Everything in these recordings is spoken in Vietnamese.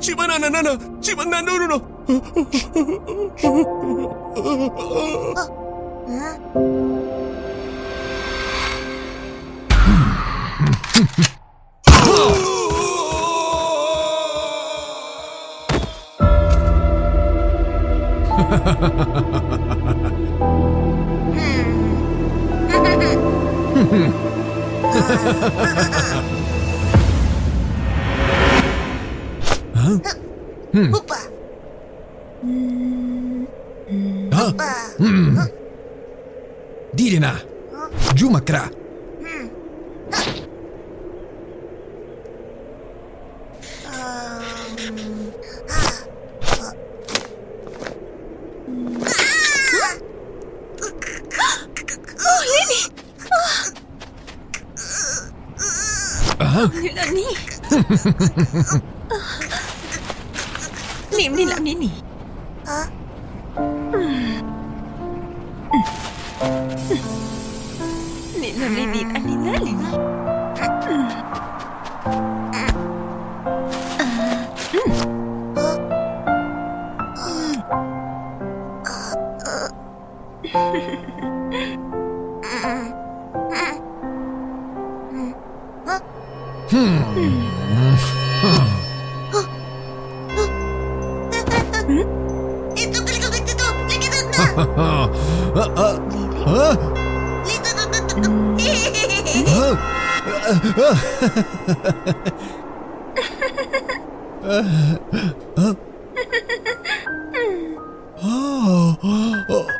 집안 하나 나나 집안 나 노노노. 오 Dirina! Giù, Macra! Dirina! Liệm đi làm đi nè Hả? Liệm làm đi đi anh đi nát liền oh, oh, oh.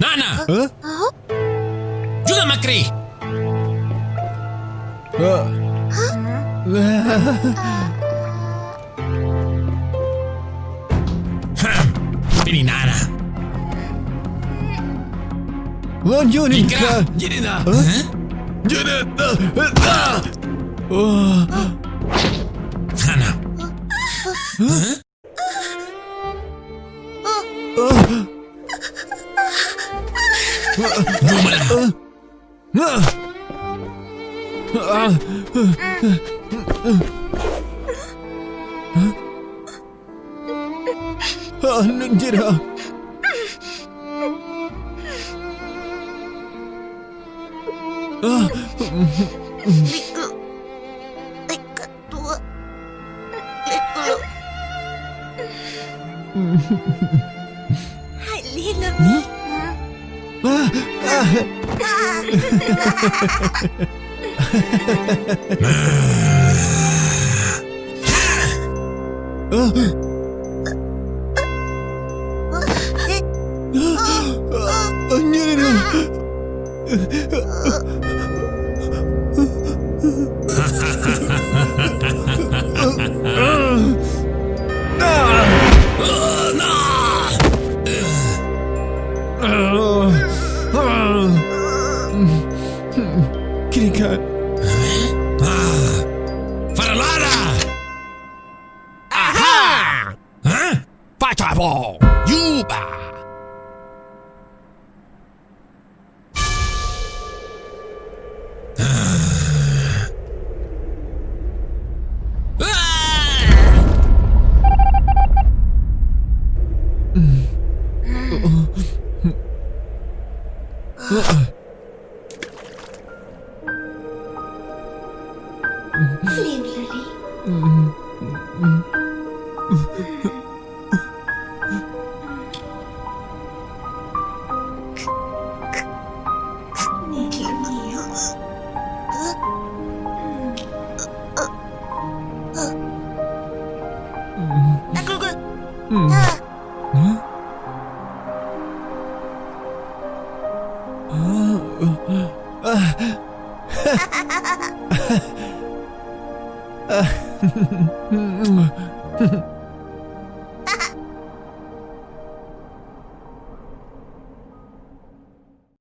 Nana! Juga Makri! papi ni nana. Ronjunika. Jirina. Jirina. Ha? Oh. Hana. Huh? Oh. ah, ah, ah, Liku. Liku Liên làm đi Ah, 그러니까 Mm. Hmm. Ah. 呃哼哼哼嗯嗯哼哼